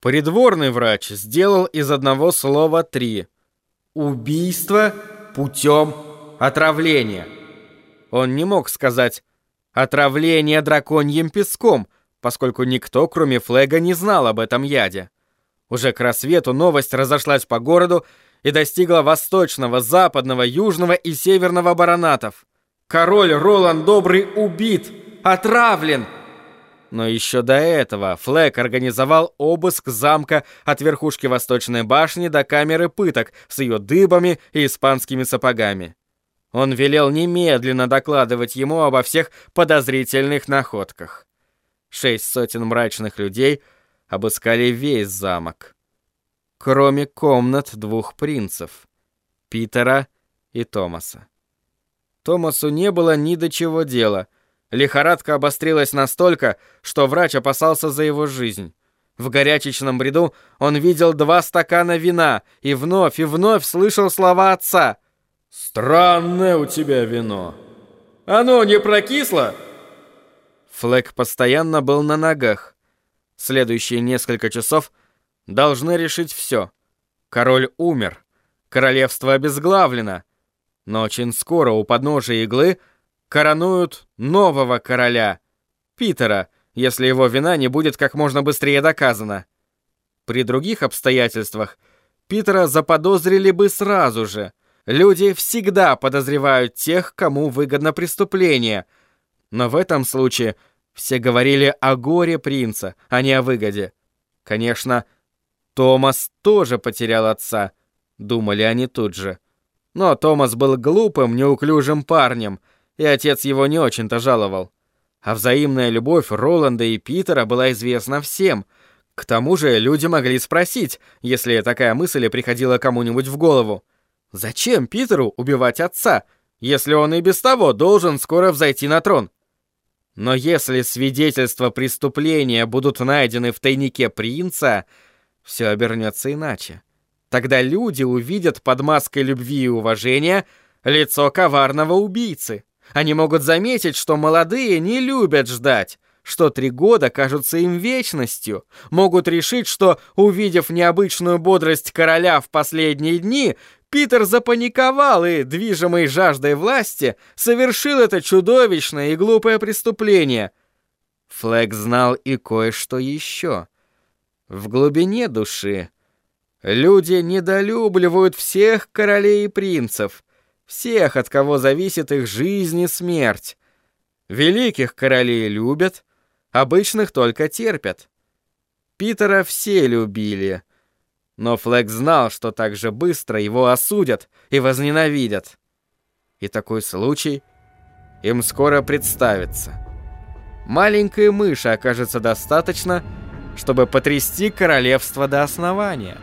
Придворный врач сделал из одного слова три. Убийство путем отравления. Он не мог сказать «отравление драконьим песком», поскольку никто, кроме Флега, не знал об этом яде. Уже к рассвету новость разошлась по городу и достигла восточного, западного, южного и северного баронатов. Король Ролан Добрый убит, отравлен. Но еще до этого Флэк организовал обыск замка от верхушки восточной башни до камеры пыток с ее дыбами и испанскими сапогами. Он велел немедленно докладывать ему обо всех подозрительных находках. Шесть сотен мрачных людей обыскали весь замок, кроме комнат двух принцев — Питера и Томаса. Томасу не было ни до чего дела. Лихорадка обострилась настолько, что врач опасался за его жизнь. В горячечном бреду он видел два стакана вина и вновь и вновь слышал слова отца. «Странное у тебя вино. Оно не прокисло?» Флэк постоянно был на ногах. Следующие несколько часов должны решить все. Король умер. Королевство обезглавлено. Но очень скоро у подножия иглы коронуют нового короля, Питера, если его вина не будет как можно быстрее доказана. При других обстоятельствах Питера заподозрили бы сразу же. Люди всегда подозревают тех, кому выгодно преступление. Но в этом случае все говорили о горе принца, а не о выгоде. Конечно, Томас тоже потерял отца, думали они тут же. Но Томас был глупым, неуклюжим парнем, и отец его не очень-то жаловал. А взаимная любовь Роланда и Питера была известна всем. К тому же люди могли спросить, если такая мысль приходила кому-нибудь в голову. Зачем Питеру убивать отца, если он и без того должен скоро взойти на трон? Но если свидетельства преступления будут найдены в тайнике принца, все обернется иначе. Тогда люди увидят под маской любви и уважения лицо коварного убийцы. Они могут заметить, что молодые не любят ждать, что три года кажутся им вечностью, могут решить, что, увидев необычную бодрость короля в последние дни, Питер запаниковал и, движимый жаждой власти, совершил это чудовищное и глупое преступление. Флэг знал и кое-что еще. В глубине души Люди недолюбливают всех королей и принцев, всех, от кого зависит их жизнь и смерть. Великих королей любят, обычных только терпят. Питера все любили, но Флэк знал, что так же быстро его осудят и возненавидят. И такой случай им скоро представится. Маленькой мыши окажется достаточно, чтобы потрясти королевство до основания.